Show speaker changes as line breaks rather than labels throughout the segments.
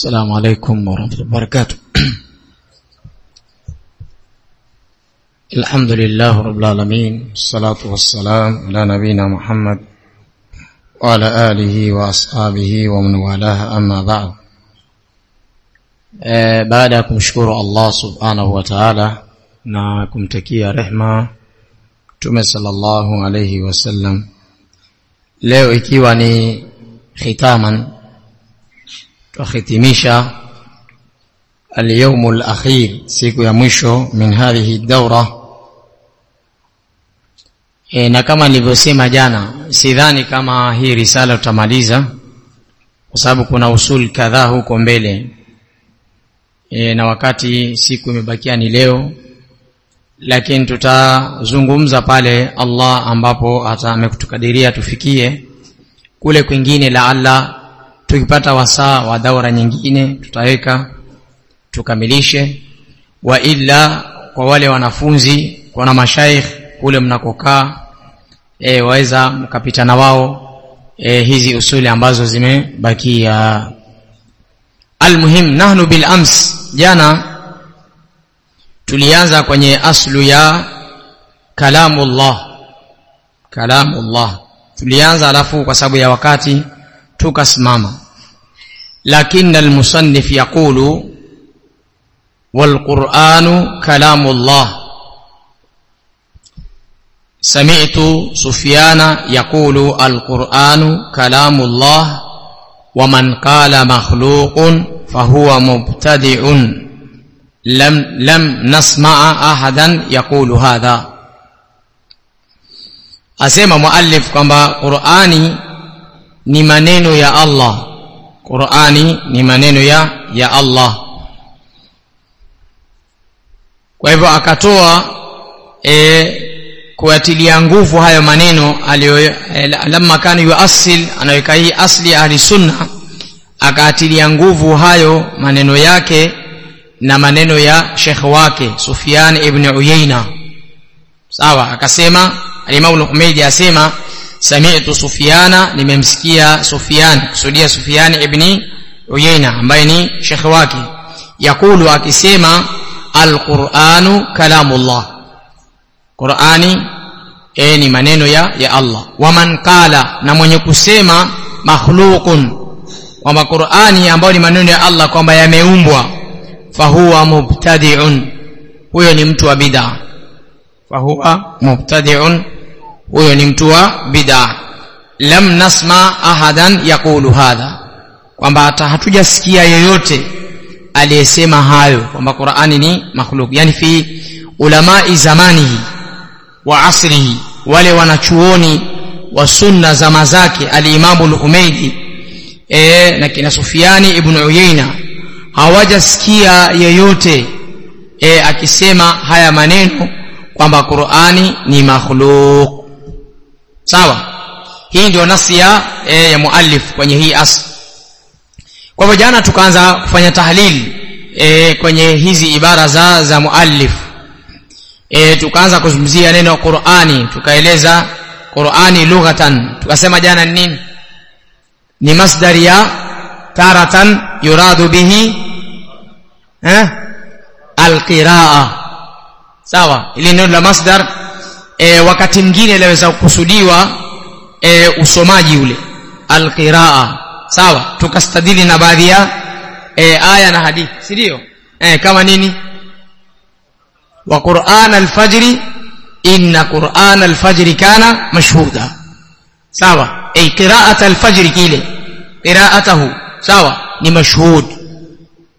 السلام عليكم ورحمة الله وبركاته الحمد لله رب العالمين الصلاة والسلام على نبينا محمد وعلى آله وأصحابه ومن والاه أما بعد e, baada ya kumshukuru Allah subhanahu wa ta'ala na kumtakia rehma Mtume sallallahu alayhi wasallam leo ikiwa ni khitaman tuhitimisha اليوم الأخير siku ya mwisho min hadhihi daura e, na kama nilivyosema jana sidhani kama hii risala tutamaliza kwa sababu kuna usul kadhaa huko mbele e, na wakati siku imebakia ni leo lakini tutazungumza pale Allah ambapo amekutukadiria tufikie kule kwingine laalla tukipata wasaa wa daura nyingine tutaweka tukamilishe. Wa illa kwa wale wanafunzi kwa na mashaikh kule mnakokaa e, waweza mkapita na wao e, hizi usuli ambazo zimebakia. Almuhim nahnu bil ams. Jana tulianza kwenye aslu ya kalamullah. Kalamullah. Tulianza alafu kwa sababu ya wakati tukasimama lakini almusannif yaqulu والقرآن كلام الله. سمعت سفيان يقول القرآن كلام الله ومن قال مخلوق فهو مبتدع. لم لم نسمع أحدا يقول هذا. asema muallif kwamba qurani ni maneno ya allah. Qurani ni maneno ya ya allah. Kwa hivyo akatoa e, kuatilia nguvu hayo maneno aliyo e, lamma kana yuasil anaweka hii asli ahli sunna akaatilia nguvu hayo maneno yake na maneno ya shekhe wake Sufyan ibn Uyaina sawa akasema Imam al-Humaydi asema sami'tu Sufyana nimemsikia Sufyan kusudia Sufyan ibn Uyayna ambaye ni shekh wake yakulu akisema alquranu kalamullah qurani e, ni maneno ya ya allah waman qala na mwenye kusema makhluqun kwamba qurani ambayo ni maneno ya allah kwamba yameumbwa fahuwa mubtadiun huyo ni mtu wa bid'a fahuwa mubtadiun huyo ni mtu wa bid'a. Lam nasma ahadan yaqulu hadha. Kwamba hata hatujasikia yeyote aliyesema hayo kwamba Qur'ani ni makhluk yani fi ulamai zamanihi wa asrihi wale wanachuoni wa sunna zama zake alimamu al-Humaydi e, na kina Sufiani ibn Uyaina hawajasikia yeyote e, akisema haya maneno kwamba Qur'ani ni makhluk sawa? Hii ndio nasi ya, e, ya muallif kwenye hii asl kwa hivyo jana tukaanza kufanya tahlil e, kwenye hizi ibara za za muallif. E, tukaanza kuzungumzia neno Qur'ani tukaeleza Qur'ani lughatan. Tukasema jana ni nini? Ni masdari ya taratan yuradu bihi eh alqiraa. Sawa? Ili neno la masdar e, wakati mwingine laweza kukusudiwa e, usomaji ule alqiraa sawa tukastadili na baadhi ya e, aya na hadithi si ndio e, kama nini wa Qur'an al-fajr inna Qur'an al-fajr kana mashhuda sawa e, qira'at al-fajr kile qira'atahu sawa ni mashhud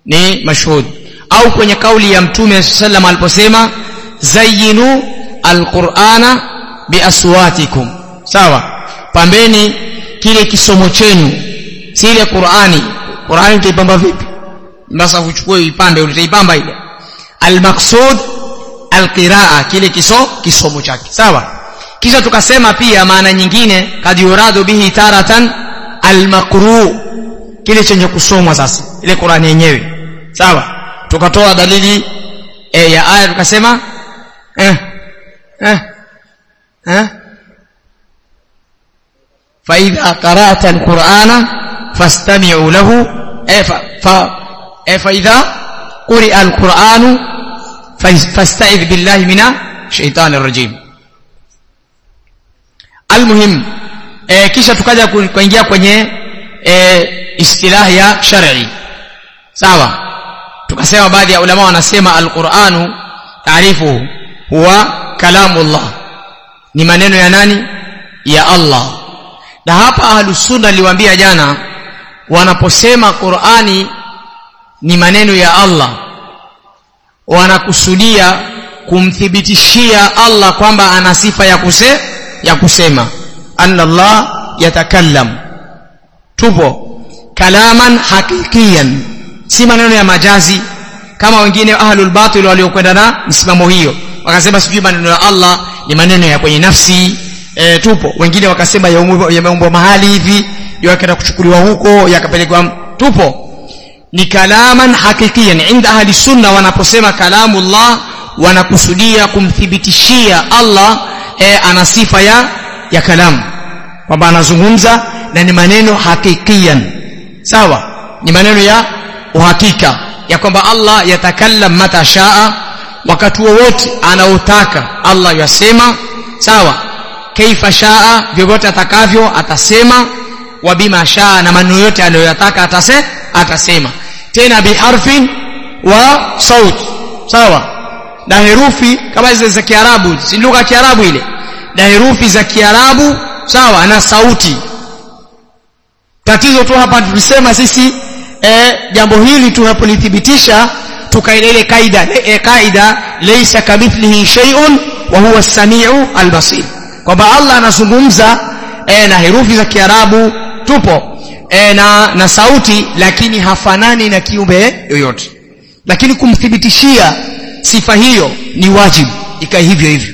ni mashhud au kwenye kauli ya mtume sallam aliposema zayyinu al-Qur'ana biaswatikum sawa? Pambeni kile kisomo chenu si ile Qur'ani. Qur'ani utaipamba vipi? Basi uchukue ipande utaipamba ile. Almaqsud alqiraa kile kiso kisomo chake. Sawa? Kisha tukasema pia maana nyingine kad yuradu bihi taratan al-maqru kile chenye kusomwa sasa ile Qur'ani yenyewe. Sawa? Tukatoa dalili e, ya aya tukasema eh eh eh fa idha qara'ta al-qur'ana fastami'u lahu eh, fa, fa, eh, fa idha quri'a alquranu fasta'idh billahi mina shaitani rajim almuhim e, kisha tukaja kuingia kwenye e, istilah ya shar'i sawa tukasema baadhi ya ulama wanasema alquranu taarifuhu huwa kalamullah. Ni maneno ya nani? Ya Allah. Na hapa ahlus sunna liwaambia jana wanaposema Qur'ani ni maneno ya Allah wanakusudia kumthibitishia Allah kwamba ana sifa ya kuse ya kusema. Anna Allah yatakallam. Tupo. Kalaman hakikiyan si maneno ya majazi kama wengine ahlul batil waliokwenda na msimamo hiyo wakasema sijui maneno ya Allah ni maneno ya kwenye nafsi e, tupo. Wengine wakasema yameumbwa mahali hivi yakaenda kuchukuliwa huko yakapelekwa tupo. Ni kalaman hakikiyan inda ahli sunna wanaposema kalamullah wanakusudia kumthibitishia Allah e, ana sifa ya ya kalamu kwamba anazungumza na ni maneno hakikiyan sawa? Ni maneno ya uhakika ya kwamba Allah yatakallam mata shaa wakati wowote anaotaka. Allah yasema sawa kaifa shaa vyovyote atakavyo atasema wa bima shaa na maneno yote aliyoyataka atase atasema. Tena biharfin wa saut sawa. Na herufi kama hizo za Kiarabu si lugha ya Kiarabu ile. Na herufi za Kiarabu sawa na sauti. Tatizo tu hapa tulisema sisi eh, jambo hili tunapolithibitisha tukaida ile kaida e, kaida laysa kamithlihi shay'un wa huwa as-sami'u al-basir. Kwamba Allah anazungumza e, na herufi za Kiarabu tupo e, na na sauti lakini hafanani na kiumbe yoyote. Lakini kumthibitishia sifa hiyo ni wajibu ikae hivyo hivyo.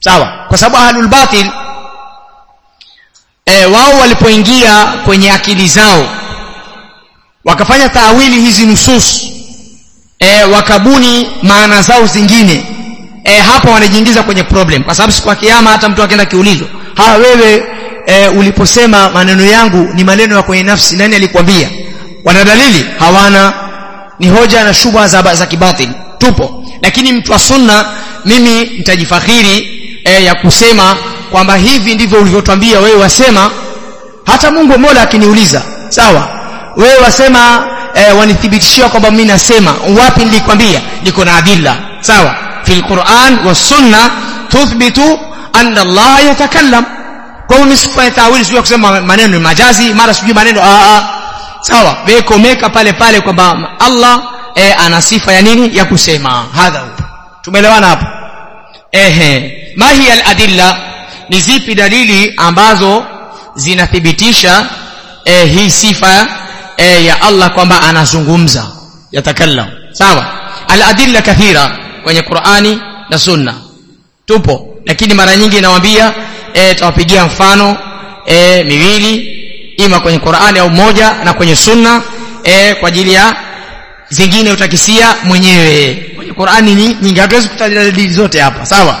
Sawa? Kwa sababu ahlul batil e, wao walipoingia kwenye akili zao wakafanya taawili hizi nusus e, wakabuni maana zao zingine. E, hapo wanajiingiza kwenye problem. Kwa sababu siku ya kiyama hata mtu akienda kiulizo ha wewe e, uliposema maneno yangu ni maneno ya kwenye nafsi nani alikwambia? Wana dalili? Hawana. Ni hoja na shubha za, za kibatili tupo. Lakini mtu wa sunna mimi nitajifakhiri e, ya kusema kwamba hivi ndivyo ulivyotwambia wewe wasema. Hata Mungu Mola akiniuliza sawa wewe wasema e, wanithibitishia kwamba mimi nasema. Wapi nilikwambia? Niko na adilla. Sawa? Fil Qur'an wa sunna tuthbitu anna Allah yatakallam. Kwa hiyo nisifanye tawili sio kusema maneno ni majazi mara sijui maneno a a sawa? Beko meka pale pale kwamba Allah e, ana sifa ya nini? Ya kusema. Hadha tumeelewana hapo? Ehe. Ma hiya al-adilla? Ni zipi dalili ambazo zinathibitisha e, hii sifa e, ya Allah kwamba anazungumza. Yatakallam. Sawa? Aladilla kathira kwenye Qur'ani na Sunna. Tupo. Lakini mara nyingi nawaambia e, tawapigia mfano e, miwili. Ima kwenye Qur'ani au moja na kwenye Sunna e, kwa ajili ya zingine utakisia mwenyewe. Kwenye Qur'ani ni nyingi. Hatuwezi kutaja dalili zote hapa. Sawa?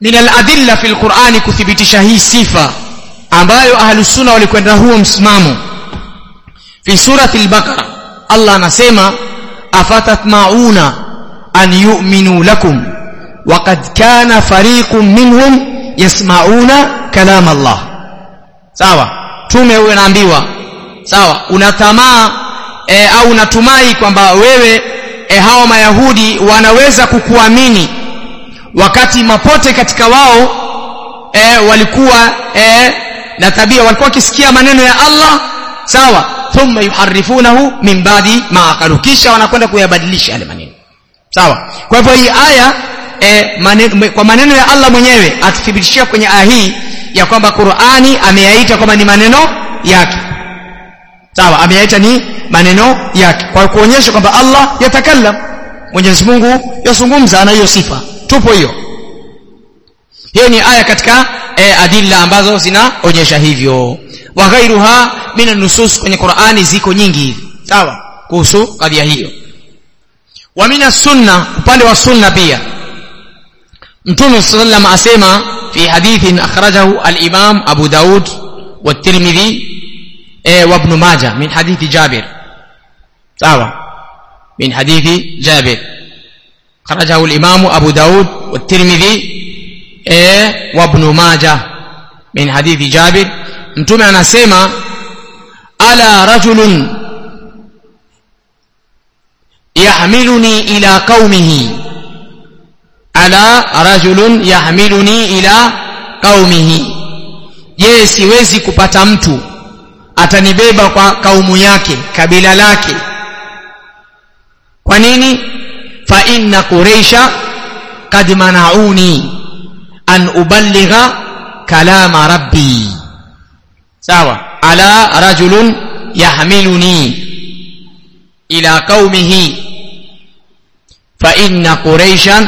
Min al-adilla fil Qur'ani kuthibitisha hii sifa ambayo ahlus sunna walikwenda huo msimamo fi surati al-baqara Allah anasema afatatmauna an yu'minu lakum waqad kana fariqun minhum yasmauna kalam Allah. Sawa tume huyo naambiwa. Sawa unatamaa e, au unatumai kwamba wewe e, hawa mayahudi wanaweza kukuamini. Wakati mapote katika wao e, walikuwa e, na tabia walikuwa wakisikia maneno ya Allah sawa thumma yuharifunahu min badi ma aqalu. Kisha wanakwenda kuyabadilisha yale maneno. Sawa? Kwa hivyo hii aya e, maneno, kwa maneno ya Allah mwenyewe atuthibitishia kwenye aya hii ya kwamba Qur'ani ameyaita kwamba ni maneno yake. Sawa? Ameyaita ni maneno yake. Kwa kuonyesha kwamba Allah yatakallam. Mwenyezi Mungu yazungumza ana hiyo sifa. Tupo hiyo. Hiyo ni aya katika e, adilla ambazo zinaonyesha hivyo wa ghairuha min nusus kwenye Qur'ani ziko nyingi hivi sawa kuhusu kadhia hiyo wa min sunna upande wa sunna pia Mtume sallam asema fi hadithin akhrajahu al-Imam Abu Daud wa Tirmidhi e, wa ibn majah min hadithi jabir sawa min hadithi jabir خرجه الإمام أبو داود والترمذي e, wa ibn Majah min hadithi Jabir. Mtume anasema ala rajulun yahmiluni ila qaumihi. Ala rajulun yahmiluni ila qaumihi. Je siwezi kupata mtu atanibeba kwa kaumu yake kabila lake. Kwa nini? Fa inna quraisha kad manauni an uballigha kalama rabbi sawa ala rajulun yahmiluni ila qaumihi fa inna quraishan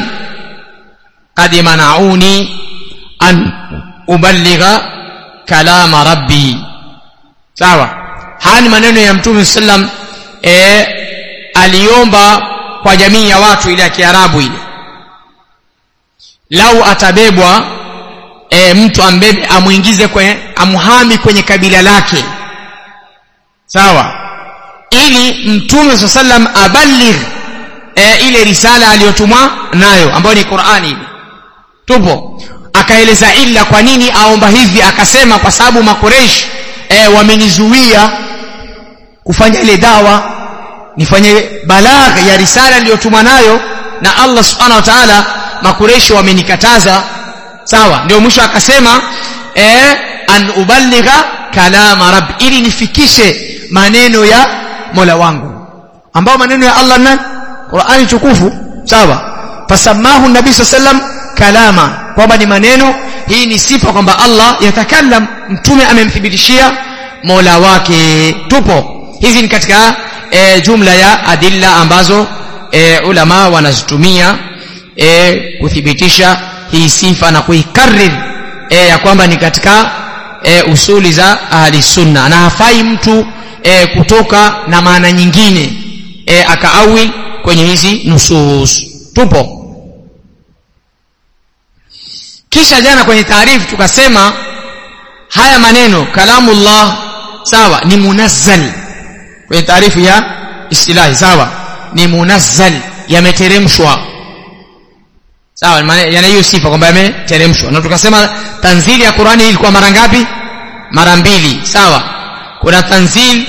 qad manauni an uballigha kalama rabbi sawa haya ni maneno ya mtume sallam e, aliomba kwa jamii ya watu ile ya kiarabu ile lau atabebwa e, mtu ambebe amwingize kwenye amhami kwenye kabila lake. Sawa? Ili mtume saa sallam abaligh e, ile risala aliyotumwa nayo ambayo ni qurani tupo. Akaeleza illa kwa nini aomba hivi akasema kwa sababu makoreshi e, wamenizuia kufanya ile dawa nifanye balagh ya risala iliyotumwa nayo na Allah subhanahu wa ta'ala makureshi wamenikataza. Sawa ndio mwisho akasema eh, an uballigha kalama rabb ili nifikishe maneno ya Mola wangu ambao maneno ya Allah na Qur'ani tukufu. Sawa fasamahu nabii sallam kalama kwamba ni maneno hii ni sifa kwamba Allah yatakallam mtume amemthibitishia Mola wake. Tupo. Hizi ni katika e, jumla ya adilla ambazo e, ulama wanazitumia e, kuthibitisha hii sifa na kuikarir e, ya kwamba ni katika e, usuli za ahli sunna. Na hafai mtu e, kutoka na maana nyingine e, akaawi kwenye hizi nusus. Tupo. Kisha jana kwenye taarifu tukasema haya maneno kalamullah sawa ni munazzal. Kwenye taarifu ya istilahi sawa ni munazzal yameteremshwa sawa yana hiyo sifa kwamba yameteremshwa na tukasema tanzili ya Qur'ani ilikuwa mara ngapi? Mara mbili. Sawa. Kuna tanzil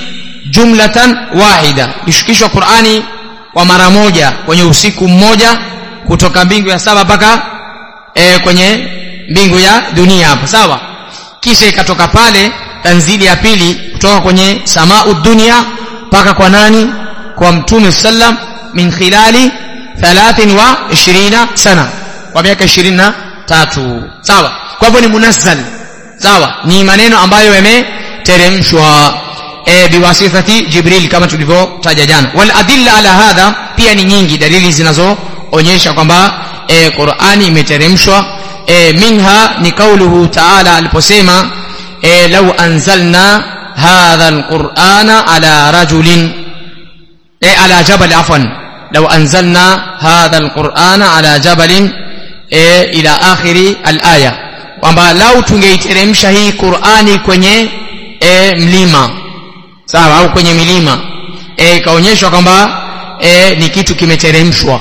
jumlatan wahida. Ishukishwa Qur'ani kwa mara moja kwenye usiku mmoja kutoka mbingu ya saba mpaka e, kwenye mbingu ya dunia hapa. Sawa. Kisha ikatoka pale tanzili ya pili kutoka kwenye samau dunia mpaka kwa nani? Kwa mtume sallam min khilali 23 sana kwa miaka 23 sawa kwa hivyo ni munazzal sawa ni maneno ambayo yameteremshwa e, biwasithati jibril kama tulivyotaja jana wal adilla ala hadha pia ni nyingi dalili zinazoonyesha kwamba e, Qur'ani imeteremshwa e, minha ni kauluhu ta'ala aliposema e, law anzalna hadha alqur'ana ala rajulin e, ala jabal afwan law anzalna hadha alqur'ana ala jabalin e, ila akhiri alaya. Kwamba lau tungeiteremsha hii Qur'ani kwenye e, mlima. Sawa au kwenye milima. E, kwamba e, ni kitu kimeteremshwa.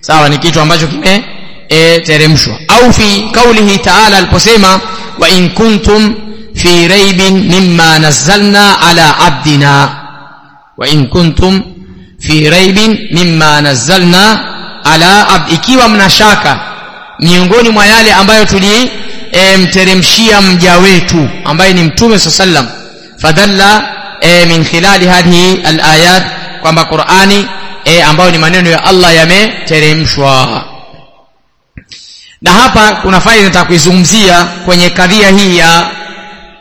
Sawa ni kitu ambacho kime e, teremshwa. Au fi kaulihi ta'ala aliposema wa in kuntum fi raibin mimma nazzalna ala abdina. Wa in kuntum fi raibin mimma nazzalna ala abd. Ikiwa mnashaka miongoni mwa yale ambayo tulimteremshia e, mja wetu ambaye ni mtume sallam fadalla e, min khilali hadhihi alayat kwamba Qur'ani e, ambayo ni maneno ya Allah yameteremshwa. Na hapa kuna faida nataka kuizungumzia kwenye kadhia hii ya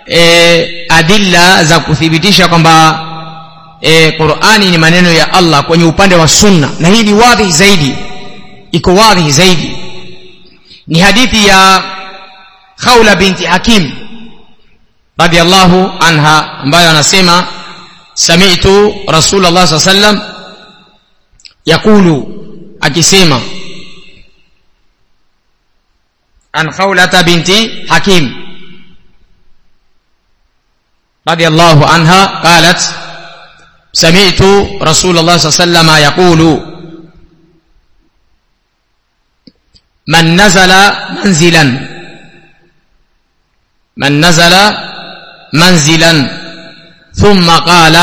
e, adilla za kuthibitisha kwamba e, Qur'ani ni maneno ya Allah kwenye upande wa sunna. Na hii ni wazi zaidi iko wazi zaidi ni hadithi ya Khawla binti Hakim radiyallahu anha ambayo anasema sami'tu Rasulullah sallallahu alaihi wasallam yakulu akisema an khawlata binti hakim رضي الله عنها قالت سمعت رسول الله صلى الله عليه وسلم يقول من نزل منزلا من نزل منزلا ثم قال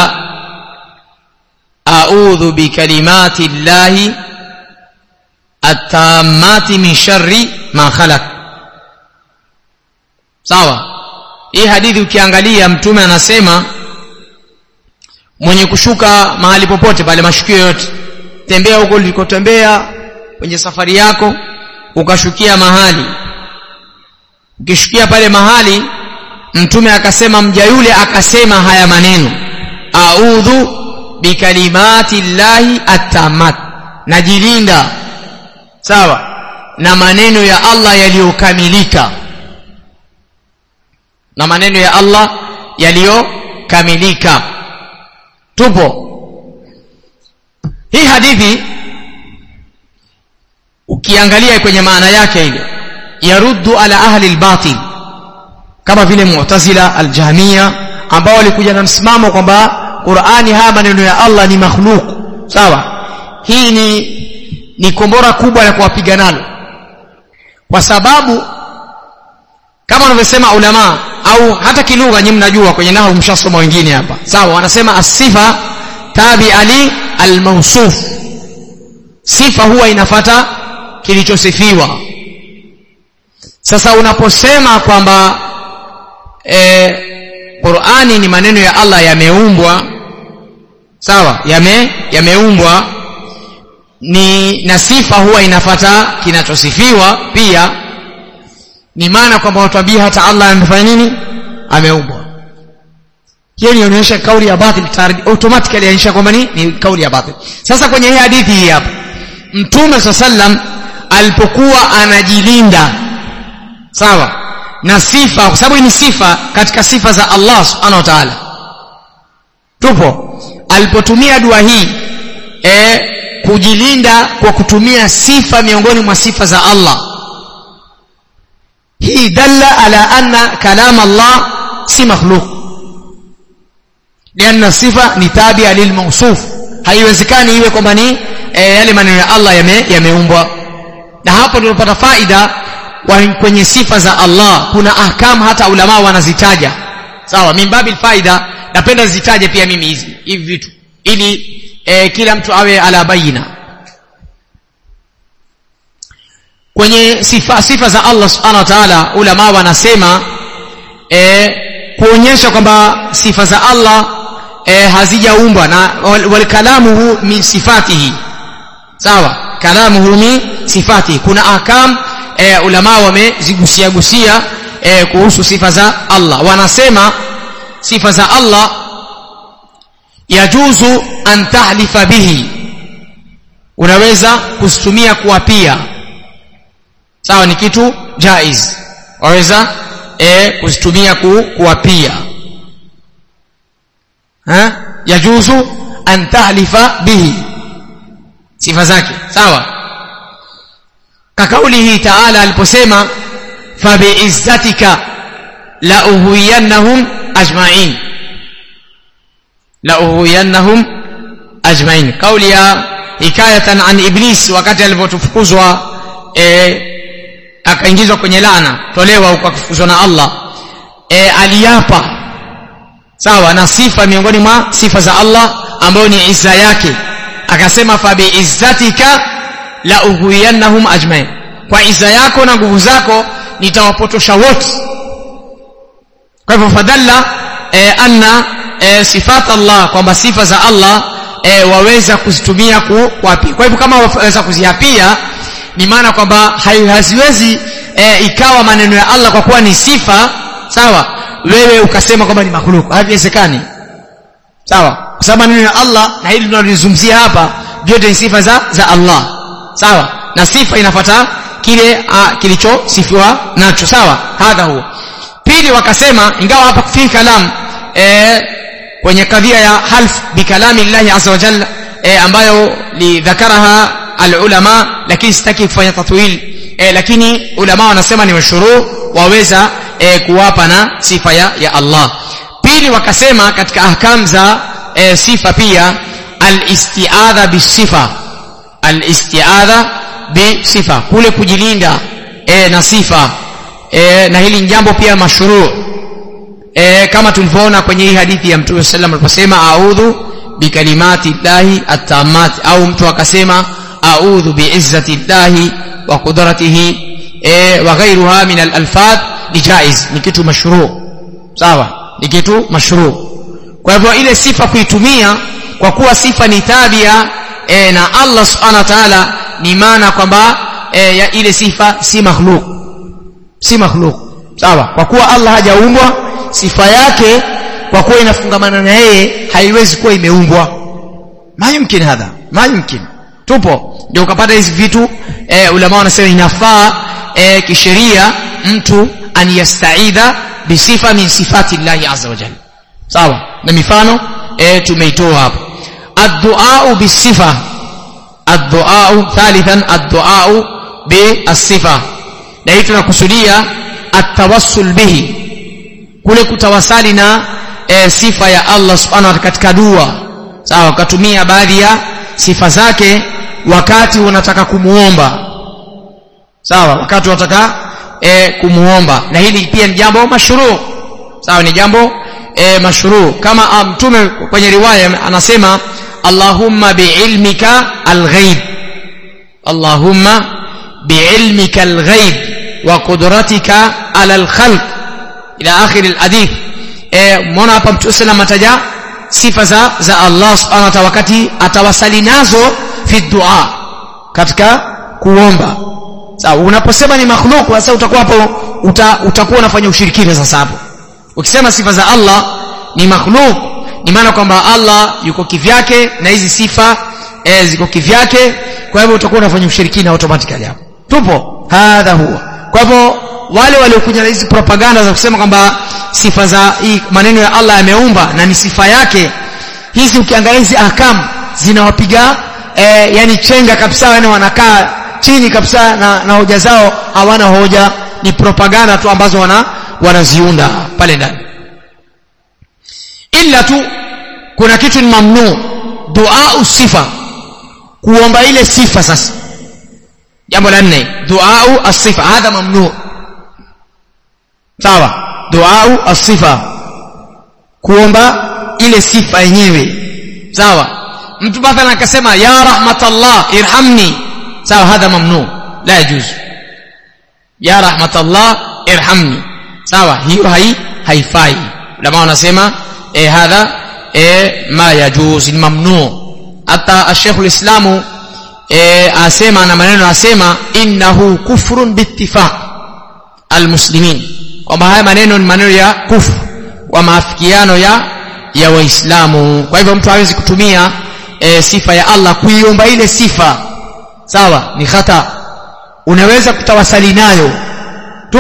أعوذ بكلمات الله التامات من شر ما خلق sawa hii hadithi ukiangalia mtume anasema mwenye kushuka mahali popote pale mashukio yote tembea huko ulikotembea kwenye safari yako ukashukia mahali. Ukishukia pale mahali mtume akasema mja yule akasema haya maneno audhu bikalimati llahi attamat. Najilinda sawa na maneno ya allah yaliyokamilika. Na maneno ya allah yaliyokamilika. Tupo. Hii hadithi ukiangalia kwenye maana yake ile yaruddu ala ahli albatil kama vile mu'tazila aljahmia ambao walikuja na msimamo kwamba Qur'ani haya maneno ya Allah ni makhluk sawa? Hii ni ni kombora kubwa la kuwapiga nalo. Kwa sababu kama wanavyosema ulama au hata kilugha nyinyi mnajua kwenye nahwu mshasoma wengine hapa. Sawa? Wanasema asifa tabi ali almawsuf. Sifa huwa inafata kilichosifiwa. Sasa unaposema kwamba e, Qur'ani ni maneno ya Allah yameumbwa sawa yame yameumbwa ni na sifa huwa inafata kinachosifiwa pia ni maana kwamba watwambia hata Allah amefanya nini? Ameumbwa. Hiyo inaonyesha kauli ya batil automatically inaonyesha kwamba ni, kauli ya batil. Sasa kwenye hii hadithi hii hapa mtume sallam alipokuwa anajilinda. Sawa? Na sifa kwa sababu ni sifa katika sifa za Allah subhanahu wa ta'ala. Tupo. Alipotumia dua hii e, kujilinda kwa kutumia sifa miongoni mwa sifa za Allah. Hii dalla ala anna kalam Allah si makhluq. Lianna sifa ni tabia lilmawsuf haiwezekani iwe kwamba ni e, yale maneno ya Allah yameumbwa. yame na hapo tunapata faida kwenye sifa za Allah. Kuna ahkam hata ulama wanazitaja. Sawa mimbabil faida napenda zitaje pia mimi hizi hivi vitu. Ili e, kila mtu awe ala bayina. Kwenye sifa, sifa za Allah subhanahu wa ta'ala ulama wanasema e, kuonyesha kwamba sifa za Allah e, hazijaumbwa na wal kalamuhu min sifatihi. Sawa kalamuhu min sifati. Kuna akam e, ulama wamezigusia gusia e, kuhusu sifa za Allah. Wanasema sifa za Allah yajuzu an tahlifa bihi. Unaweza kusitumia kuapia sawa ni kitu jaiz. Waweza e, kuzitumia ku, kuapia ha yajuzu an tahlifa bihi sifa zake. Sawa? Kakaulihi taala aliposema fabiizzatika la uhuyannahum ajma'in. La uhuyannahum ajma'in. Kauli ya hikayatan an iblis wakati alipotufukuzwa eh, akaingizwa kwenye lana tolewa kwa kufukuzwa na Allah e, aliapa sawa na sifa miongoni mwa sifa za Allah ambayo ni izza yake akasema fabiizzatika la ughwiyannahum ajmain. Kwa iza yako na nguvu zako nitawapotosha wote. Kwa hivyo fadalla e, anna e, sifat Allah kwamba sifa za Allah e, waweza kuzitumia ku, kuapia kwa hivyo kama waweza kuziapia ni maana kwamba haziwezi e, ikawa maneno ya Allah kwa kuwa ni sifa sawa. Wewe ukasema kwamba ni makhluku haviwezekani sawa kwa sababu maneno ya Allah na hili tunalizungumzia hapa vyote ni sifa za za Allah. Sawa? Na sifa inafata kile kilichosifiwa nacho. Sawa? Hadha huo pili wakasema ingawa hapa fi kalam e, kwenye kadhia ya half bi kalami llahi azza wa jalla e, ambayo lidhakaraha alulama lakini sitaki kufanya tatwil. E, lakini ulama wanasema ni mashuru waweza e, kuwapa na sifa ya, ya Allah. Pili wakasema katika ahkam za e, sifa pia alistiadha bisifa alistiadha bisifa kule kujilinda e, na sifa e, na hili jambo pia mashruu e, kama tulivyoona kwenye hii hadithi ya mtume sallam aliposema audhu bikalimati llahi attamat au mtu akasema audhu biizzati llahi wa qudratihi e, wa ghairuha min alalfadh ni jaiz ni kitu mashruu sawa ni kitu mashruu kwa hivyo ile sifa kuitumia kwa kuwa sifa ni tabia e, na Allah subhanahu wa ta'ala ni maana kwamba e, ya ile sifa si makhluk si makhluk sawa? Kwa kuwa Allah hajaumbwa sifa yake kwa kuwa inafungamana na yeye haiwezi kuwa imeumbwa. Mayumkin hadha? Mayumkin tupo. Ndio ukapata hizi vitu e, ulama wanasema inafaa e, kisheria mtu an yastaidha bisifa min sifati llahi azza wa jalla sawa? Na mifano eh tumeitoa hapo. Adduau bisifa adduau thalithan adduau bisifa na hii tunakusudia atawassul bihi. Kule kutawasali na e, sifa ya Allah subhanahu wa katika dua. Sawa? Ukatumia baadhi ya sifa zake wakati unataka kumuomba. Sawa? Wakati unataka e, kumuomba. Na hili pia ni jambo mashuru. Sawa? Ni jambo e, mashruu kama mtume kwenye riwaya anasema Allahumma biilmika alghaib Allahumma biilmika alghaib wa qudratika ala alkhalq ila akhir alhadith e, mbona hapa mtume sallam ataja sifa za za Allah subhanahu wa ta'ala wakati atawasali nazo fi dua katika kuomba sawa unaposema ni makhluk sasa utakuwa hapo uta, utakuwa unafanya ushirikina sasa hapo ukisema sifa za Allah ni makhluk. Ni maana kwamba Allah yuko kivyake na hizi sifa e, ziko kivyake. Kwa hivyo utakuwa unafanya ushirikina automatically hapo. Tupo. Hadha huwa. Kwa hivyo wale waliokuja na hizi propaganda za kusema kwamba sifa za maneno ya Allah yameumba na ni sifa yake hizi ukiangalia hizi ahkam zinawapiga e, yani chenga kabisa yani wanakaa chini kabisa na, na hoja zao hawana hoja. Ni propaganda tu ambazo wana wanaziunda pale ndani ila tu kuna kitu ni mamnu dua sifa kuomba ile sifa sasa jambo la nne dua asifa hadha mamnu sawa dua asifa kuomba ile sifa yenyewe sawa mtu mathalan akasema ya rahmatallah irhamni sawa hadha mamnu la yajuz ya rahmatallah irhamni sawa hiyo hai haifai. Ulama wanasema e, hadha e, ma yajuz ni mamnu hata Sheikh ulislamu e, asema na maneno asema innahu kufrun biittifaq almuslimin. Kwamba haya maneno ni maneno ya kufru wa maafikiano ya ya waislamu. Kwa hivyo mtu hawezi kutumia e, sifa ya Allah kuiomba ile sifa. Sawa ni khata. Unaweza kutawasali nayo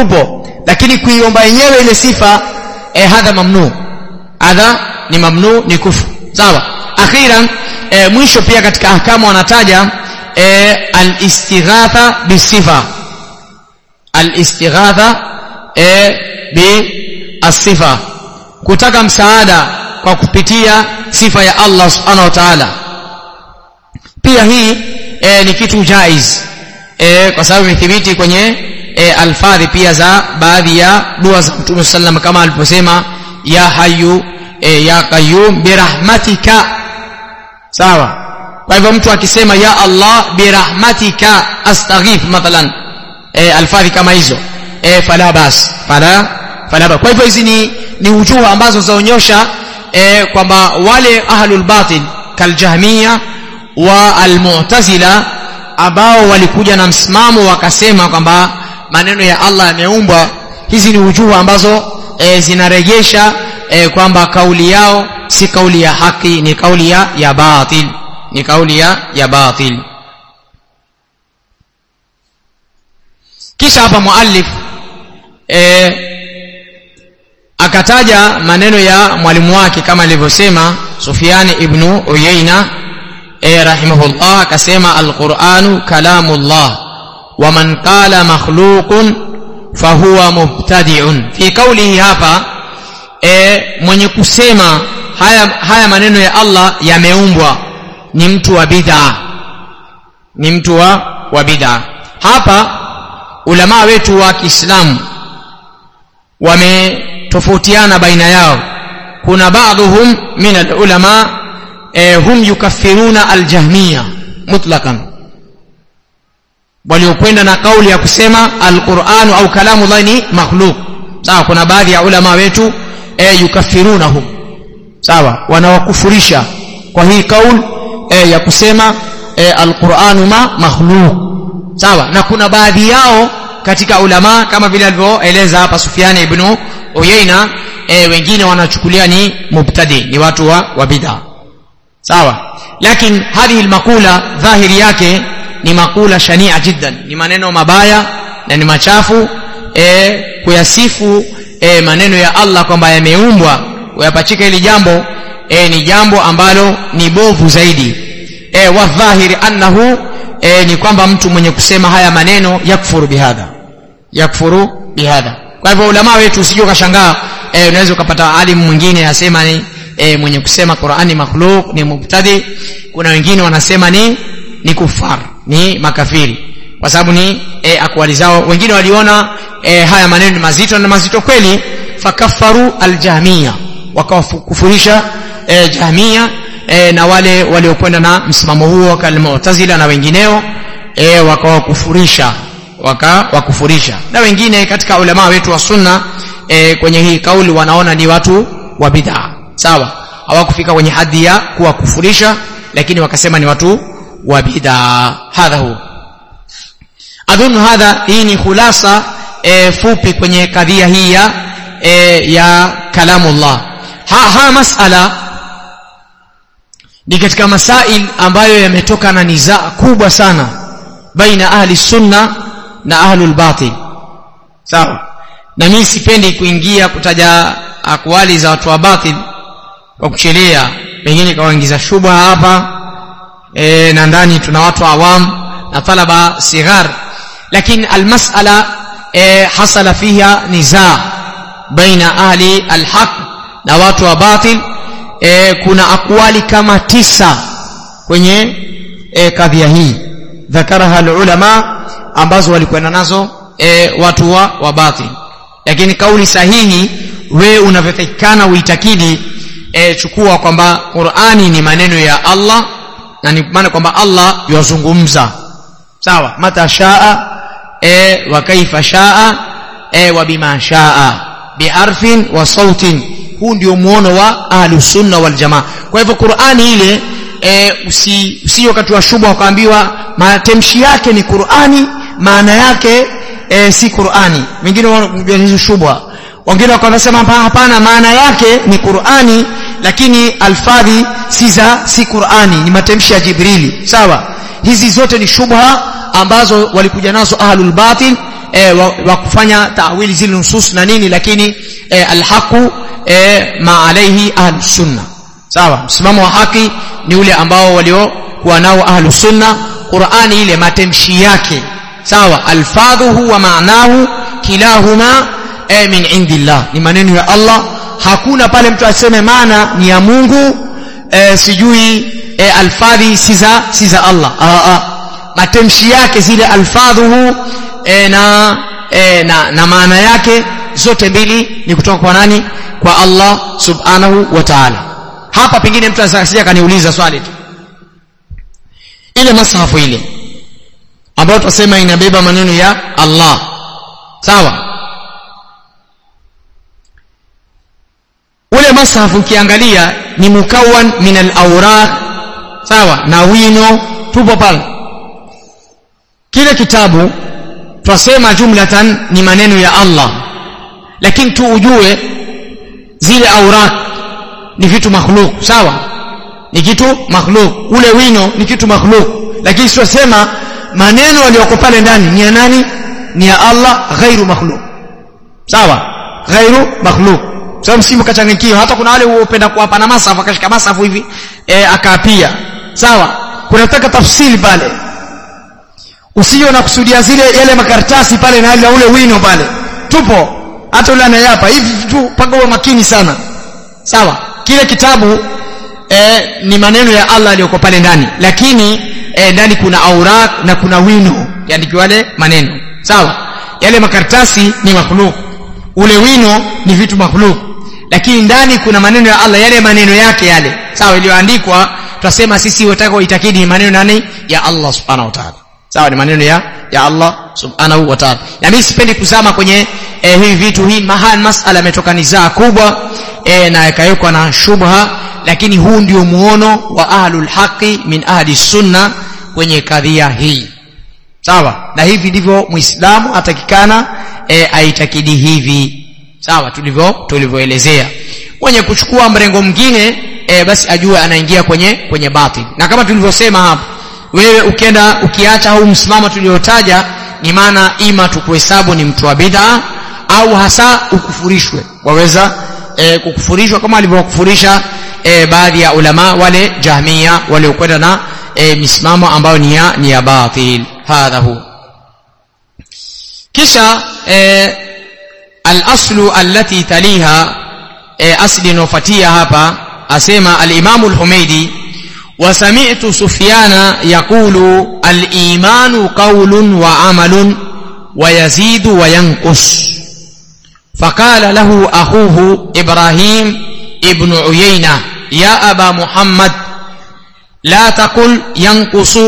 tupo. Lakini kuiomba yenyewe ile sifa e, hadha mamnu. Hadha ni mamnu ni kufu sawa. Akhiran e, mwisho pia katika ahkamu wanataja e, al-istighatha bisifa. Al-istighatha e, bi asifa kutaka msaada kwa kupitia sifa ya Allah subhanahu wa ta'ala. Pia hii e, ni kitu jaiz. E, kwa sababu imethibiti kwenye e, alfadhi pia za baadhi ya dua za Mtume sallam kama aliposema ya hayu e, ya qayyum birahmatika sawa? Kwa hivyo mtu akisema ya Allah birahmatika astaghif mathalan e, alfadhi kama hizo e, fala bas fala fala bas. Kwa hivyo hizi ni ni ujua ambazo zaonyosha e, kwamba wale ahlul batil kaljahmia wa almu'tazila ambao walikuja na msimamo wakasema kwamba maneno ya Allah yameumbwa. Hizi ni ujuhu ambazo e, zinarejesha e, kwamba kauli yao si kauli ya haki ni kauli ya, ya batil. Ni kauli ya, ya batil. Kisha hapa muallif e, akataja maneno ya mwalimu wake kama alivyosema Sufyan ibn Uyaina e, rahimahullah akasema alquranu kalamullah man qala makhluqun fahuwa mubtadi'un fi qawlihi hapa e, mwenye kusema haya haya maneno ya Allah yameumbwa ni mtu wa bid'a ni mtu wa wa bid'a hapa ulama wetu wa Kiislamu wametofautiana baina yao kuna baadhuhum min alulama eh, hum yukaffiruna aljahmiya mutlaqan waliokwenda na kauli ya kusema alquranu au kalamu Allah ni makhluq. Sawa kuna baadhi ya ulama wetu eh, yukaffirunahum. Sawa wanawakufurisha kwa hii kauli eh, ya kusema eh, alquranu ma makhluq. Sawa na kuna baadhi yao katika ulama kama vile alivyoeleza hapa Sufyan ibn Uyaina e, wengine wanachukulia ni mubtadi ni watu wa, wa bid'a. Sawa lakini hadhihi almaqula dhahiri yake ni makula shania jiddan. Ni maneno mabaya na ni machafu. E, kuyasifu e, maneno ya Allah kwamba yameumbwa kuyapachika hili jambo e, ni jambo ambalo ni bovu zaidi. E, wa dhahiri annahu e, ni kwamba mtu mwenye kusema haya maneno yakfuru bihadha. Yakfuru bihadha. Kwa hivyo ulama wetu usije ukashangaa e, unaweza ukapata alimu mwingine asema ni e, mwenye kusema Qur'ani makhluk ni mubtadi. Kuna wengine wanasema ni ni kufar ni makafiri. Kwa sababu ni e, akwali zao. Wengine waliona e, haya maneno ni mazito na mazito kweli. Fakafaru aljamia wakawakufurisha e, jamia e, na wale waliokwenda na msimamo huo kalmu'tazila na wengineo e, wakawakufurisha. Waka wakufurisha. Na wengine katika ulama wetu wa sunna e, kwenye hii kauli wanaona ni watu wa bid'a. Sawa. Hawakufika kwenye hadhi ya kuwakufurisha lakini wakasema ni watu bid'a. Hadha huwa adhunnu hadha hii ni khulasa e, fupi kwenye kadhia hii ya e, ya kalamullah. Ha, ha masala ni katika masail ambayo yametoka na nizaa kubwa sana baina ahli sunna na ahlul batil. Sawa. Na mimi sipendi kuingia kutaja akwali za watu wa batil kwa kuchelea pengine kawaingiza shubha hapa e, na ndani tuna watu awam na talaba sighar. Lakini almas'ala e, hasala fiha nizaa baina ahli alhaq na watu wa batil. E, kuna akwali kama tisa kwenye e, kadhia hii. Dhakaraha alulama ambazo walikwenda nazo e, watu wa, wa batil. Lakini kauli sahihi we unavyotakikana uitakidi e, chukua kwamba Qur'ani ni maneno ya Allah na ni maana kwamba Allah yuwazungumza. Sawa. Mata shaa e, wa kaifa shaa e, wa bima shaa biharfin wa sautin. Huu ndio muono wa ahlus sunna wal jamaa. Kwa hivyo Qur'ani ile e, usi usije wakati wa shubha ukaambiwa matamshi yake ni Qur'ani maana yake e, si Qur'ani. Wengine wanajua hizo shubha. Wengine wakasema hapana maana yake ni Qur'ani lakini alfadhi si za si Qur'ani ni matamshi ya Jibrili. Sawa? Hizi zote ni shubha ambazo walikuja nazo ahlul batil e, wa, wa kufanya tawili zile nusus na nini lakini e, alhaqu e, ma alayhi ahlus sunna. Sawa? Msimamo wa haki ni ule ambao waliokuwa nao ahlus sunna. Qur'ani ile matamshi yake. Sawa? Alfadhuhu wa ma'nahu kilahuma e, min indillah. Ni maneno ya Allah hakuna pale mtu aseme maana ni ya Mungu e, sijui e, alfadhi si za si za Allah. A a matamshi yake zile alfadhuhu e, na, e, na na maana yake zote mbili ni kutoka kwa nani? Kwa Allah subhanahu wa ta'ala. Hapa pengine mtu asije akaniuliza swali tu. Ile masahafu ile ambayo tunasema inabeba maneno ya Allah. Sawa masahafu ukiangalia ni mukawan min al-awraq. Sawa? Na wino tupo pale. Kile kitabu twasema jumlatan ni maneno ya Allah. Lakini tu ujue zile awraq ni vitu makhluk sawa? Ni kitu makhluk ule wino ni kitu makhluk lakini siwasema maneno yaliyoko pale ndani ni ya nani? Ni ya Allah ghairu makhluk sawa? Ghairu makhluk sababu msimu kachanganyikiwa hata kuna wale wapenda kuapa na masafu akashika masafu hivi e, akaapia. Sawa? Kunataka tafsiri pale. Usije unakusudia zile yale makaratasi pale na ile ule wino pale. Tupo. Hata ule anayapa hivi tu paka uwe makini sana. Sawa? Kile kitabu e, ni maneno ya Allah aliyoko pale ndani. Lakini e, ndani kuna aurak na kuna wino. Yaandikiwa yale maneno. Sawa? Yale makaratasi ni makhluk ule wino ni vitu makhluk lakini ndani kuna maneno ya Allah yale maneno yake yale. Sawa iliyoandikwa tutasema sisi wataka itakidi maneno nani? Ya Allah subhanahu wa ta'ala. Sawa ni maneno ya ya Allah subhanahu wa ta'ala. Na mimi sipendi kuzama kwenye eh, hivi vitu. Hii mahali masala imetoka nizaa kubwa eh, na ikawekwa na shubha. Lakini huu ndio muono wa ahlul haqi min ahli sunna kwenye kadhia hii. Sawa na hivi ndivyo muislamu atakikana e, aitakidi hivi sawa tulivyo tulivyoelezea. Mwenye kuchukua mrengo mwingine e, basi ajue anaingia kwenye kwenye batil. Na kama tulivyosema hapo wewe ukienda ukiacha huu msimamo tuliotaja ni maana ima tukuhesabu ni mtu wa bid'a au hasa ukufurishwe. Waweza e, kukufurishwa kama alivyokufurisha e, baadhi ya ulama wale jahmia waliokwenda na e, misimamo ambayo ni ya ni ya batil. Hadha hu. Kisha e, al-aslu allati taliha e, asli inofuatia hapa asema al-Imam al-Humaidi وسمعت سفيان يقول الإيمان قول وعمل ويزيد وينقص. فقال له أخوه إبراهيم ابن عيينة يا أبا محمد لا تقل ينقص.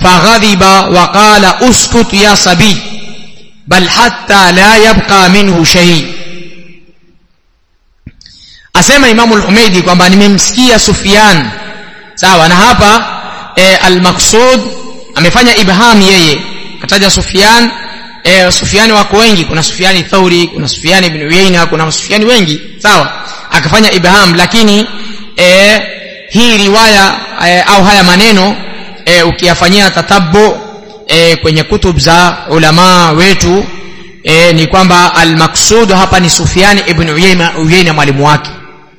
فغضب وقال اسكت يا صبي. bal hatta la yabqa minhu shay. Asema imamu al-humeidi kwamba nimemsikia sufyan. Sawa na hapa e, al-maqsud amefanya ibham yeye. Kataja sufyan e, sufyan wako wengi. Kuna sufyan thauri kuna sufyan ibn uyaina kuna sufyan wengi. Sawa akafanya ibham lakini e, hii riwaya e, au haya maneno e, ukiyafanyia tatabu e, kwenye kutub za ulama wetu e, ni kwamba almaksud hapa ni Sufyan ibn Uyayna Uyayna mwalimu wake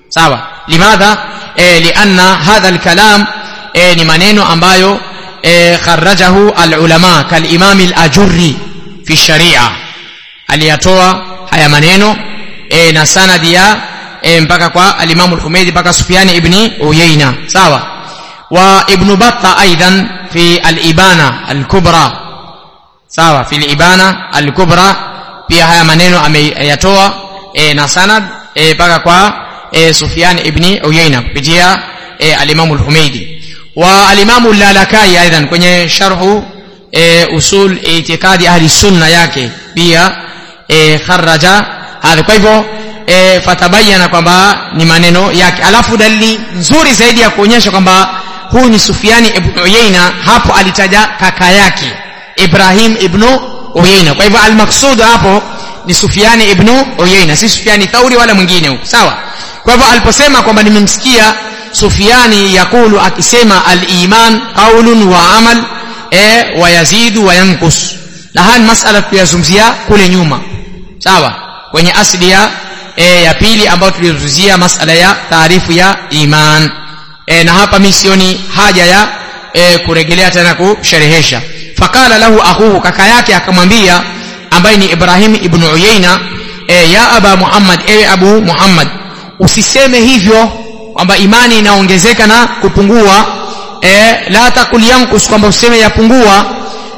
sawa limadha e, lianna hadha alkalam e, ni maneno ambayo e, kharajahu alulama kalimam alajurri fi sharia aliyatoa haya maneno e, na sanadi ya e, mpaka kwa alimamu al-Humaydi mpaka Sufyan ibn Uyayna sawa wa ibn Battah aidan fi al-Ibana al-Kubra sawa fi al-Ibana al-Kubra pia haya maneno ameyatoa e, na sanad mpaka e, kwa e, Sufyan ibn Uyayna kupitia e, alimamu al-Humaydi wa alimamu al-Lalakai aidan kwenye sharhu e, usul itikadi ahli sunna yake pia e, kharaja hadha kwa hivyo e, fatabayana kwamba ni maneno yake alafu dalili nzuri zaidi ya kuonyesha kwamba huyu ni Sufiani ibn Uyaina hapo alitaja kaka yake Ibrahim ibn Uyaina kwa hivyo almaksud hapo ni Sufiani ibn Uyaina si Sufiani Thauri wala mwingine huko. Sawa? Kwa hivyo aliposema kwamba nimemsikia Sufiani yakulu akisema al-iman qaulun wa amal e, wa yazidu wa yankus na haya masala tuyazumzia kule nyuma. Sawa? Kwenye asili ya e, ya pili ambayo tulizungumzia masala ya taarifu ya iman e, na hapa mimi sioni haja ya e, kurejelea tena kusherehesha. Fakala lahu akhuhu kaka yake akamwambia ambaye ni Ibrahim ibn Uyaina e, ya aba Muhammad ewe Abu Muhammad usiseme hivyo kwamba imani inaongezeka na kupungua. E, la takul yankus kwamba useme yapungua.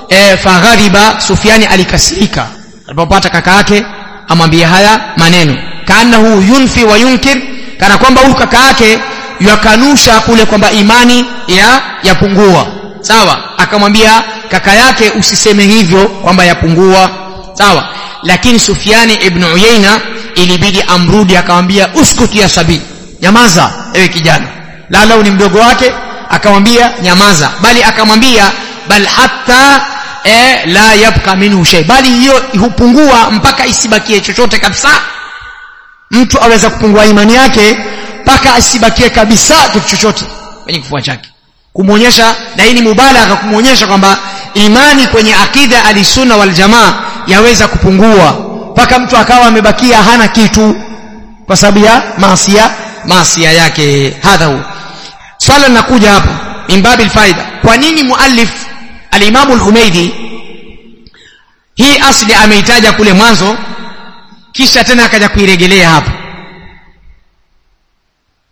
E, faghariba Sufiani alikasirika. Alipopata kaka yake amwambia haya maneno. Kaanahu yunfi wa yunkir kana kwamba huyu kaka yake yakanusha kule kwamba imani ya yapungua. Sawa? Akamwambia kaka yake usiseme hivyo kwamba yapungua. Sawa? Lakini Sufiani ibn Uyaina ilibidi amrudi akamwambia uskut ya sabi nyamaza ewe kijana. Lalau ni mdogo wake. Akamwambia nyamaza. Bali akamwambia bal hatta e, la yabqa minhu shay. Bali hiyo hupungua mpaka isibakie chochote kabisa. Mtu aweza kupungua imani yake mpaka asibakie kabisa kitu chochote kwenye kifua chake. Kumuonyesha na hii ni mubalagha kumuonyesha kwamba imani kwenye akida alisunna wal jamaa yaweza kupungua. Mpaka mtu akawa amebakia hana kitu kwa sababu ya maasia maasia yake hadha hu. Swala linakuja hapa min babil faida. Kwa nini muallif al-Imam al-Humaydi hii asli ameitaja kule mwanzo kisha tena akaja kuiregelea hapa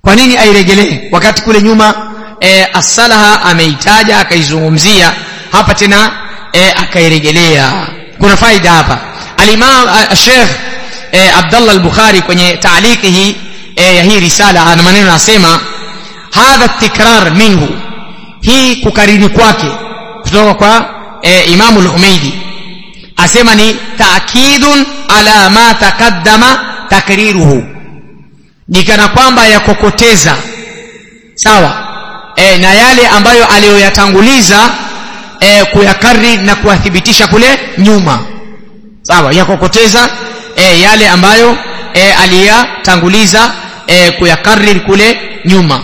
kwa nini airegelee wakati kule nyuma e, asalaha ameitaja akaizungumzia hapa tena e, akairegelea kuna faida hapa alimam Sheikh e, Abdullah al-Bukhari kwenye taalikihi e, ya hii risala ana maneno anasema hadha tikrar minhu hii kukariri kwake kutoka kwa e, Imam al-Humaidi asema ni taakidun ala ma taqaddama takriruhu ni kana kwamba yakokoteza sawa? E, na yale ambayo aliyoyatanguliza e, kuyakari na kuwathibitisha kule nyuma. Sawa? Yakokoteza e, yale ambayo e, aliyatanguliza e, kuyakari kule nyuma.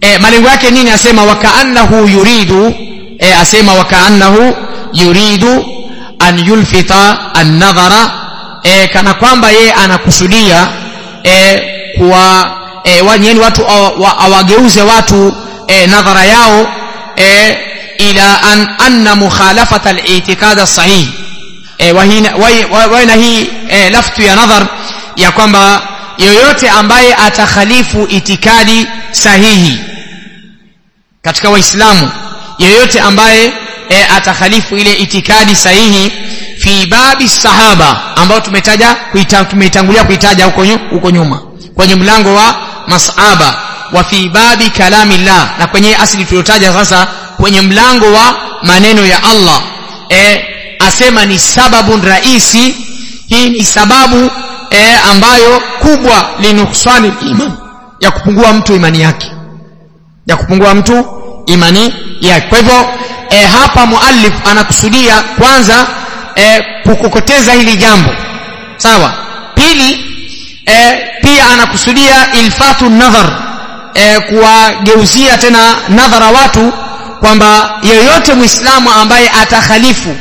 E, malengo yake nini? Asema wakaannahu yuridu e, asema wakaannahu yuridu an yulfita an-nadhara. E, kana kwamba yeye anakusudia e, kuwa e, yani watu awageuze watu e, nadhara yao e, ila an anna mukhalafata al-i'tiqad as-sahih. E, waina hii e, laftu ya nadhar ya kwamba yoyote ambaye atakhalifu itikadi sahihi katika waislamu yoyote ambaye e, atakhalifu ile itikadi sahihi fi babi sahaba ambao tumetaja kuita, tumeitangulia kuitaja huko nyuma kwenye mlango wa masaba wa fi babi kalami kalamillah. Na kwenye asili tuliyotaja sasa kwenye mlango wa maneno ya Allah. E, asema ni sababu raisi hii ni sababu e, ambayo kubwa linuksani iman ya kupungua mtu imani yake. Ya kupungua mtu imani yake. Kwa hivyo e, hapa muallif anakusudia kwanza e, kukokoteza hili jambo. Sawa? Pili e, pia anakusudia ilfatu nadhar. E, kuwageuzia tena nadhara watu kwamba yeyote muislamu ambaye atakhalifu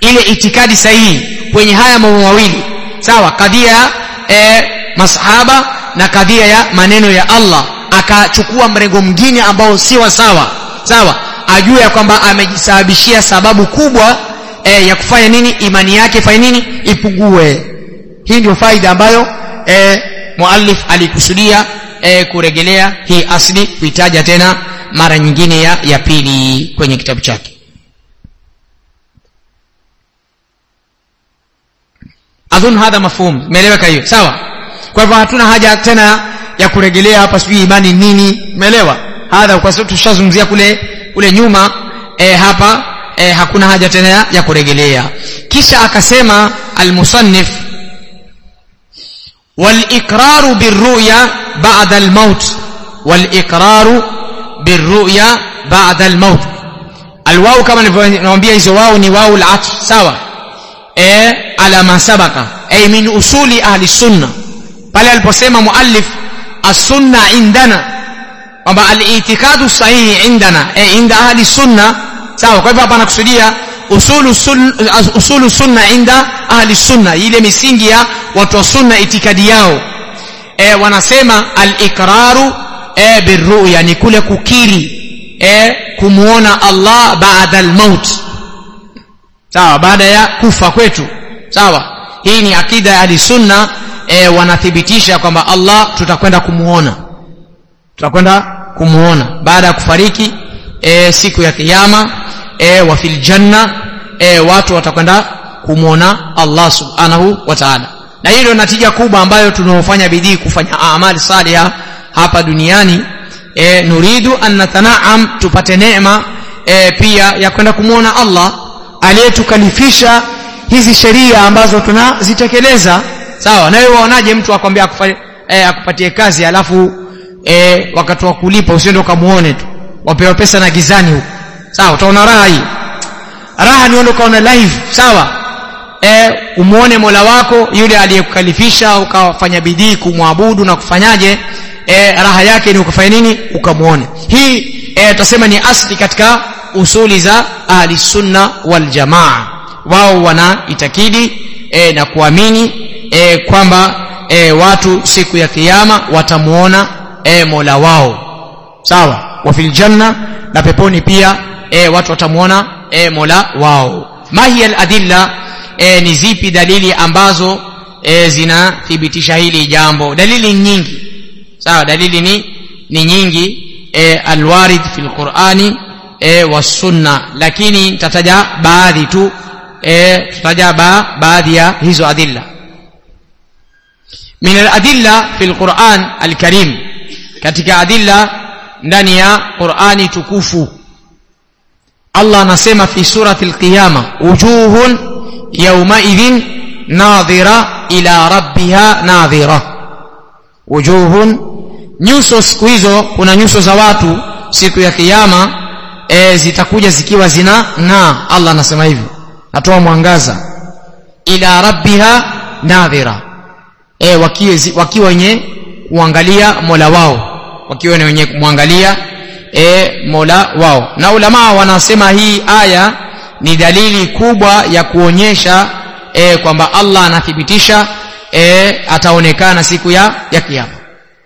ile itikadi sahihi kwenye haya mambo mawili. Sawa kadhia e, masahaba na kadhia ya maneno ya Allah. Akachukua mrengo mwingine ambao si sawa. Sawa ajue ya kwamba amejisababishia sababu kubwa e, ya kufanya nini imani yake fanye nini ipungue. Hii ndio faida ambayo e, muallif alikusudia e, kuregelea hii asli kuitaja tena mara nyingine ya, ya pili kwenye kitabu chake. Adhun hadha mafhum umeeleweka hiyo? Sawa. Kwa hivyo hatuna haja tena ya kuregelea hapa sijui imani nini umeelewa? Hadha kwa sababu tushazungumzia kule kule nyuma e, hapa e, hakuna haja tena ya kuregelea. Kisha akasema almusannif والإقرار بالرؤيا بعد الموت والإقرار بالرؤيا بعد الموت الواو كما نوambia hizo wao ni wao al-atf sawa eh ala ma sabaka ay min usuli ahli sunna pale aliposema muallif as-sunna indana kwamba al-i'tiqadu sahihi indana eh inda ahli sunna sawa kwa hivyo hapa anakusudia usulu sunna usulu sunna inda ahli sunna. Ile misingi ya watu wa sunna itikadi yao. E, wanasema al-iqraru e, birru'ya ni kule kukiri e, kumuona Allah baada al-maut. Sawa baada ya kufa kwetu. Sawa hii ni akida ya ahli sunna. E, wanathibitisha kwamba Allah tutakwenda kumuona. Tutakwenda kumuona. Baada ya kufariki e, siku ya kiyama e, wa fil janna. E, watu watakwenda kumwona Allah subhanahu wa ta'ala. Na hilo natija kubwa ambayo tunaofanya bidii kufanya amali saliha hapa duniani. E, nuridu an natanaam tupate neema. E, pia ya kwenda kumwona Allah aliyetukalifisha hizi sheria ambazo tunazitekeleza. Sawa na wewe waonaje mtu akwambia akufanye e, akupatie kazi alafu e, wakati wa kulipa usiende ukamuone tu. Wapewa pesa na gizani huko sawa utaona raha hii raha ni ukaona live sawa? E, umuone Mola wako yule aliyekukalifisha ukafanya bidii kumwabudu na kufanyaje? E, raha yake ni ukafanya nini? Ukamuone. Hii e, tutasema ni asli katika usuli za ahli sunna wal jamaa. Wao wanaitakidi e, na kuamini e, kwamba e, watu siku ya kiyama watamuona e, Mola wao. Sawa? Wa fil janna na peponi pia e, watu watamuona e, Mola wao. Mahiya al-adilla e, ni zipi dalili ambazo e, zinathibitisha hili jambo? Dalili nyingi. Sawa dalili ni ni nyingi. E, alwarid fi lqurani e, wasunna lakini tataja baadhi tu e, tutaja ba, baadhi ya hizo adilla. Min aladilla fi lquran alkarim. Katika adilla ndani ya qurani tukufu allah anasema fi surati lqiyama wujuhun yaumaidhin nadhira ila rabbiha nadhira. Wujuhun nyuso siku hizo kuna nyuso za watu siku ya kiyama e, zitakuja zikiwa zina ng'aa allah anasema hivyo atoa mwangaza. Ila rabbiha nadhira. E, wakiwa wenye kuangalia mola wao wakiwa wenye kumwangalia e, mola wao. Na ulama wanasema hii aya ni dalili kubwa ya kuonyesha e, kwamba allah anathibitisha e, ataonekana siku ya ya kiyama.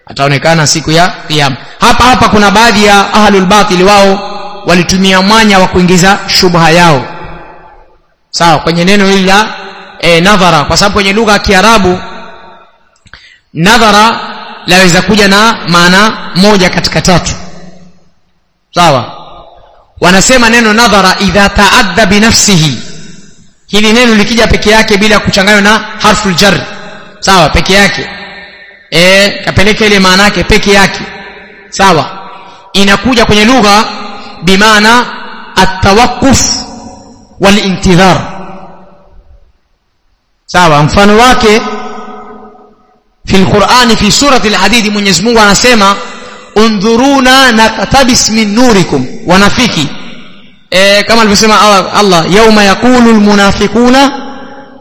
Ataonekana siku ya kiyama. Hapa hapa kuna baadhi ya ahlul batil wao walitumia mwanya wa kuingiza shubha yao. Sawa kwenye neno hili la e, nadhara. Kwa sababu kwenye lugha ya kiarabu nadhara laweza kuja na maana moja katika tatu sawa wanasema neno nadhara idha taadda binafsihi hili neno likija peke yake bila kuchanganywa na harful jar sawa peke yake e, kapeleka ile maana yake peke yake sawa inakuja kwenye lugha bimaana atawakuf walintidhar sawa mfano wake fi lqurani fi surati lhadidi mwenyezi mungu anasema undhuruna naktabis min nurikum wanafiki. E, kama alivyosema allah yauma yaqulu almunafiquna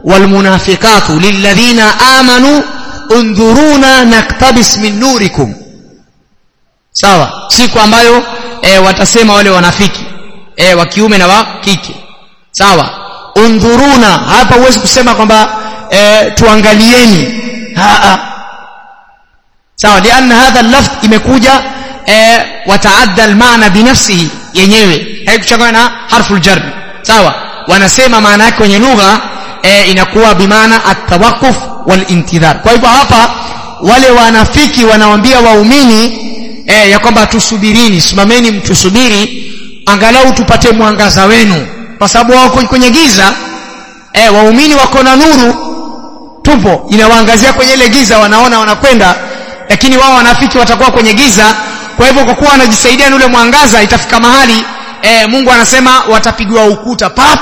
walmunafiqatu lilladhina amanu undhuruna naktabis min nurikum. Sawa siku ambayo e, watasema wale wanafiki e, wa kiume na wa kike. Sawa undhuruna hapa huwezi kusema kwamba e, tuangalieni. Sawa lianna hadha lafdh imekuja e, wataadda almaana binafsihi yenyewe. Haikuchanganywa na harfu jar sawa wanasema maana yake kwenye lugha e, inakuwa bimaana atawaquf walintidhar. Kwa hivyo hapa wale wanafiki wanawambia waumini e, ya kwamba tusubirini simameni mtusubiri angalau tupate mwangaza wenu. Kwa sababu wako kwenye giza e, waumini wako na nuru tupo. Inawaangazia kwenye ile giza wanaona wanakwenda lakini wao wanafiki watakuwa kwenye giza. Kwa hivyo kwa kuwa wanajisaidia na ule mwangaza itafika mahali e, mungu anasema watapigwa ukuta. Pap!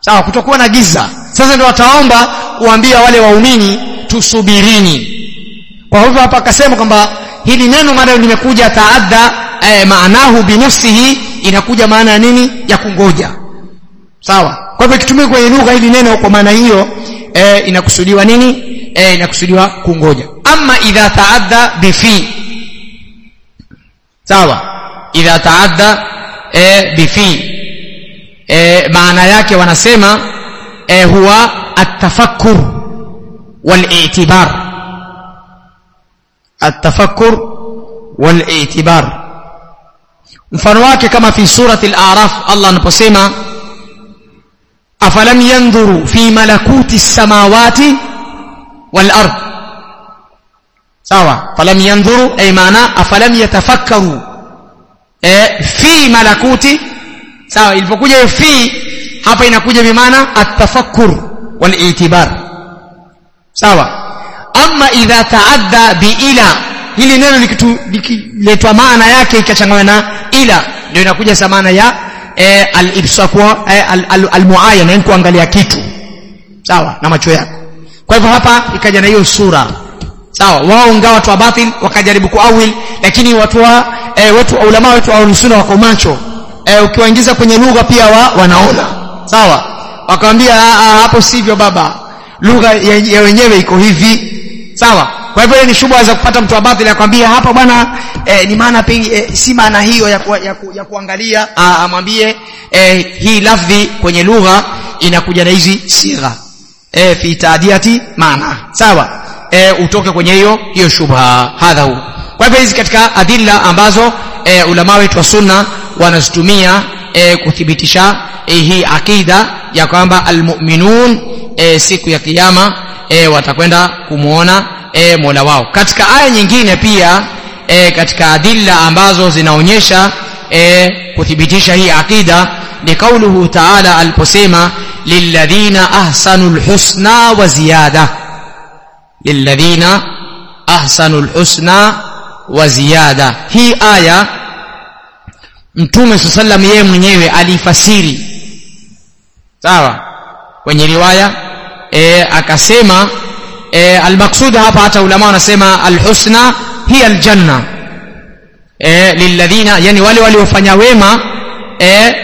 Sawa kutokuwa na giza. Sasa ndio wataomba kuambia wale waumini tusubirini. Kwa hivyo hapa akasema kwamba hili neno mara limekuja taadda e, maanahu binafsihi inakuja maana ya nini? Ya kungoja. Sawa. Kwa hivyo ikitumika kwenye lugha hili neno kwa maana hiyo e, inakusudiwa nini e, inakusudiwa kungoja ama idha taadda bifi sawa idha taadda e, bifi e, maana yake wanasema e, huwa atafakkur walitibar atafakkur walitibar mfano wake kama fi surati al-araf Allah anaposema afalam yandhuru fi malakuti samawati ard. Sawa? Falam yanzuru ay maana afalam yatafakkaru. Eh fi malakuti. Sawa ilipokuja fi hapa inakuja bimaana maana atafakkur wal itibar. Sawa? Amma idha taadda bi ila. Hili neno likiletwa maana yake ikachanganywa na ila. Ndio inakuja sa maana ya eh, al-ibsaqwa eh, al-muayyan al, kuangalia kitu. Sawa? Na macho yako kwa hivyo hapa ikaja na hiyo sura. Sawa wao ingawa watu wa batil wakajaribu kuawil lakini watu wa e, wetu ulama wetu wa sunna wako macho. E, ukiwaingiza kwenye lugha pia wa, wanaona. Sawa wakamwambia hapo sivyo baba. Lugha ya, ya wenyewe iko hivi. Sawa kwa hivyo ni shubha za kupata mtu wa batil akwambia hapa bwana e, ni maana e, si maana hiyo ya, ku, ya, ku, ya kuangalia. Amwambie e, hii lafdhi kwenye lugha inakuja na hizi sigha e, fi taadiyati maana. Sawa. E, utoke kwenye hiyo hiyo shubha. Hadha hu. Kwa hivyo hizi katika adilla ambazo e, ulama wetu wa sunna wanazitumia e, kuthibitisha e, hii akida ya kwamba almu'minun e, siku ya kiyama e, watakwenda kumuona e, mola wao. Katika aya nyingine pia e, katika adilla ambazo zinaonyesha e, kuthibitisha hii akida ni kauluhu taala aliposema lhusna wa ziyada lilladhina ahsanu lhusna wa ziyada hii aya mtume saa salam yeye mwenyewe aliifasiri sawa kwenye riwaya e, akasema e, almaksud hapa hata ulama wanasema alhusna hiya aljanna e, lilladhina yani wale waliofanya wema e,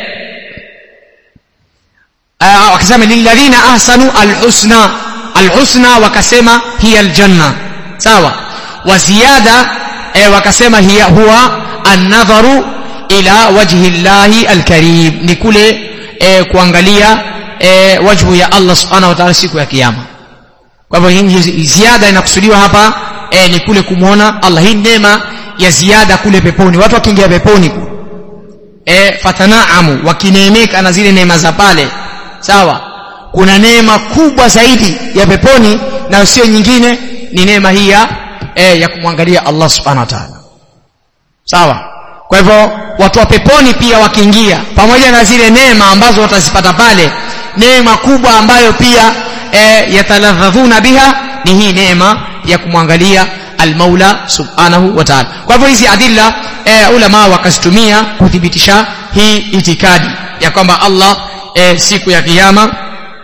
wakasema lilladhina ahsanu alhusna alhusna wakasema hiya aljanna sawa wa ziyada e, wakasema hiya huwa annadharu ila wajhi llahi alkarim ni kule e, kuangalia e, wajhu ya allah subhanahu wa siku ya kiyama kwa hivyo ziada inakusudiwa hapa e, ni kule kumwona allah hii neema ya ziada kule peponi watu wakiingia peponi e, fatanaamu wakineemeka na zile neema za pale sawa? Kuna neema kubwa zaidi ya peponi na sio nyingine ni neema hii ya e, ya kumwangalia allah subhanahu wa ta'ala. Sawa? Kwa hivyo watu wa peponi pia wakiingia pamoja na zile neema ambazo watazipata pale neema kubwa ambayo pia e, yataladhadhuna biha ni hii neema ya kumwangalia almaula subhanahu wa ta'ala. Kwa hivyo hizi adilla e, ulama wakazitumia kuthibitisha hii itikadi ya kwamba allah e, siku ya kiyama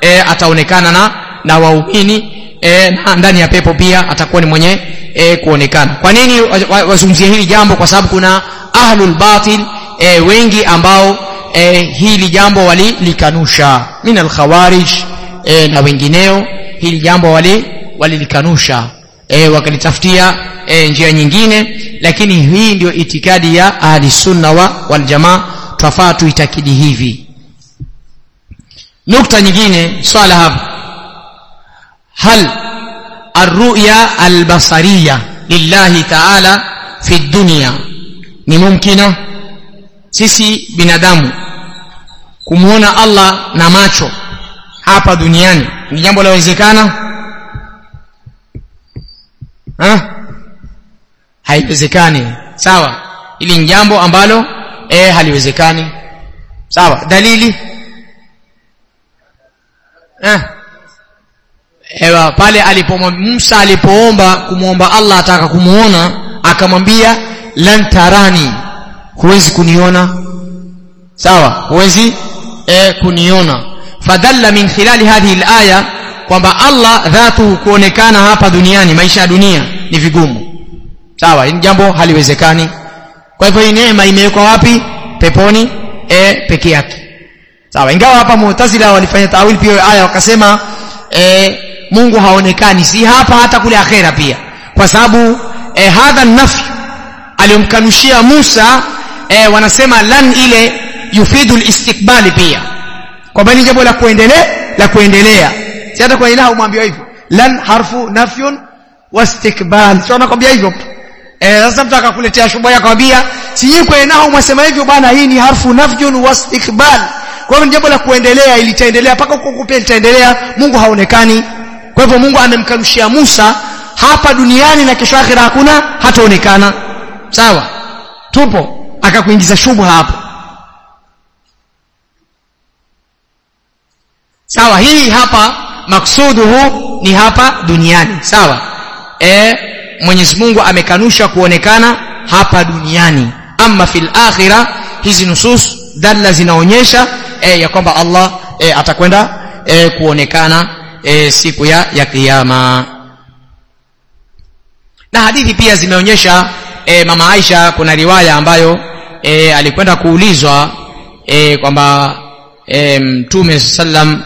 e, ataonekana na na waumini e, na ndani ya pepo pia atakuwa ni mwenye e, kuonekana. Kwa nini wazungumzie hili jambo? Kwa sababu kuna ahlul batil e, wengi ambao e, hili jambo walilikanusha. Min alkhawarij e, na wengineo hili jambo wali walilikanusha. E, wakalitafutia e, njia nyingine lakini hii ndio itikadi ya ahli sunna wa waljamaa twafaa tuitakidi hivi nukta nyingine swala hapa. Hal arruya albasariya lillahi taala fi dunya. Ni mumkina? Sisi binadamu kumuona allah na macho hapa duniani ni jambo lawezekana? Haiwezekani. Sawa. Ili ni jambo ambalo eh haliwezekani. Sawa. Dalili eh. ewa pale alipo Musa alipoomba kumwomba Allah ataka kumuona akamwambia lan tarani. Huwezi kuniona. Sawa? Huwezi? E, kuniona. Fadalla min khilali hadhihi alaya kwamba Allah dhatu kuonekana hapa duniani maisha ya dunia ni vigumu. Sawa? Ni jambo haliwezekani. Kwa hivyo hii neema imewekwa wapi? Peponi? E, peke yake sawa ingawa hapa mu'tazila walifanya tawili pia aya wakasema e, Mungu haonekani si hapa hata kule akhera pia. Kwa sababu e, hadha nafi aliyomkanushia Musa e, wanasema lan ile yufidu istikbali pia. Kwamba ni jambo la kuendelea la kuendelea. Si hata kwa ilaha umwambiwa hivyo. Lan harfu nafyun wastikbal sio anakwambia hivyo. Eh sasa mtu akakuletea shubha akwambia si kwa inaha umwasema hivyo bwana hii ni harfu nafyun wastikbal kwa hiyo jambo la kuendelea ilitaendelea mpaka huko pia litaendelea Mungu haonekani. Kwa hivyo Mungu amemkanushia Musa hapa duniani na kesho akhira hakuna hataonekana. Sawa? Tupo. Akakuingiza shubha hapo. Sawa hii hapa maksuduhu ni hapa duniani. Sawa? E, Mwenyezi Mungu amekanusha kuonekana hapa duniani. Ama fil akhira hizi nusus dalla zinaonyesha e, ya kwamba Allah e, atakwenda e, kuonekana e, siku ya ya kiyama. Na hadithi pia zimeonyesha e, mama Aisha kuna riwaya ambayo e, alikwenda kuulizwa e, kwamba e, mtume sallam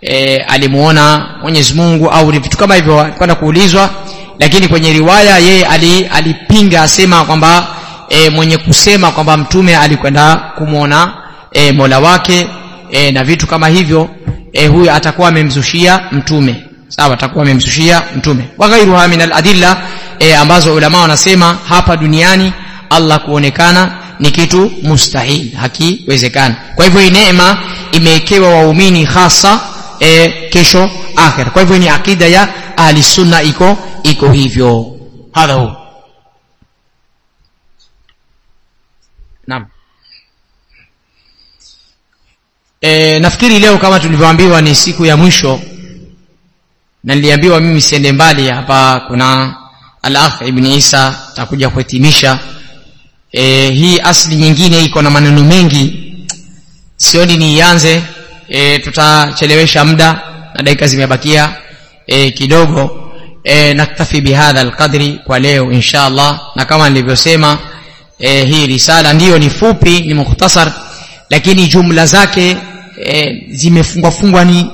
e, alimuona Mwenyezi Mungu au vitu kama hivyo alikwenda kuulizwa lakini kwenye riwaya yeye ali, alipinga asema kwamba e, mwenye kusema kwamba mtume alikwenda kumwona e, Mola wake e, na vitu kama hivyo e, huyo atakuwa amemzushia mtume. Sawa atakuwa amemzushia mtume. Wa ghairuha min aladilla e, ambazo ulama wanasema hapa duniani Allah kuonekana ni kitu mustahil hakiwezekani. Kwa hivyo hii neema imewekewa waumini hasa e, kesho akhir kwa hivyo ni akida ya ahli sunna iko iko hivyo. Hadha hu e, nafikiri leo kama tulivyoambiwa ni siku ya mwisho. Na niliambiwa mimi siende mbali hapa kuna al-akh ibn Isa takuja kuhitimisha. E, hii asli nyingine iko na maneno mengi. Sioni niianze. E, tutachelewesha muda na dakika zimebakia e, kidogo. E, naktafi bihadha alqadri kwa leo insha Allah na kama nilivyosema e, hii risala ndiyo ni fupi ni mukhtasar lakini jumla zake e, zimefungwa fungwa ni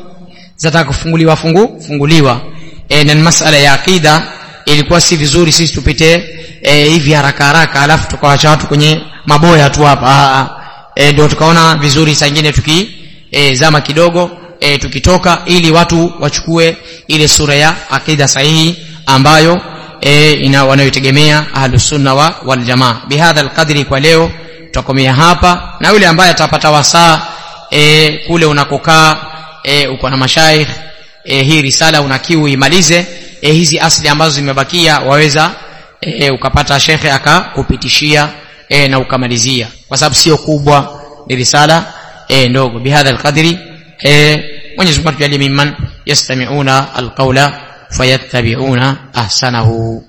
zataka kufunguliwa fungu funguliwa. E, na masala ya akida. Ilikuwa si vizuri sisi tupite e, hivi haraka haraka alafu tukawacha watu kwenye maboya tu hapa. E, ndio tukaona vizuri saa nyingine tuki e, zama kidogo e, tukitoka ili watu wachukue ile sura ya akida sahihi ambayo e, ina wanayotegemea ahlusunna wa wal jamaa. Bihadha alqadri kwa leo tutakomea hapa. Na yule ambaye atapata wasaa e, kule unakokaa e, uko na mashaikh e, hii risala una kiu imalize e, hizi asli ambazo zimebakia waweza e, ukapata shekhe akakupitishia e, na ukamalizia. Kwa sababu sio kubwa ni risala e, ndogo. Bihadha alqadri e, Mwenyezi Mungu atujalie mimman yastami'una alqawla fayattabi'una ahsanahu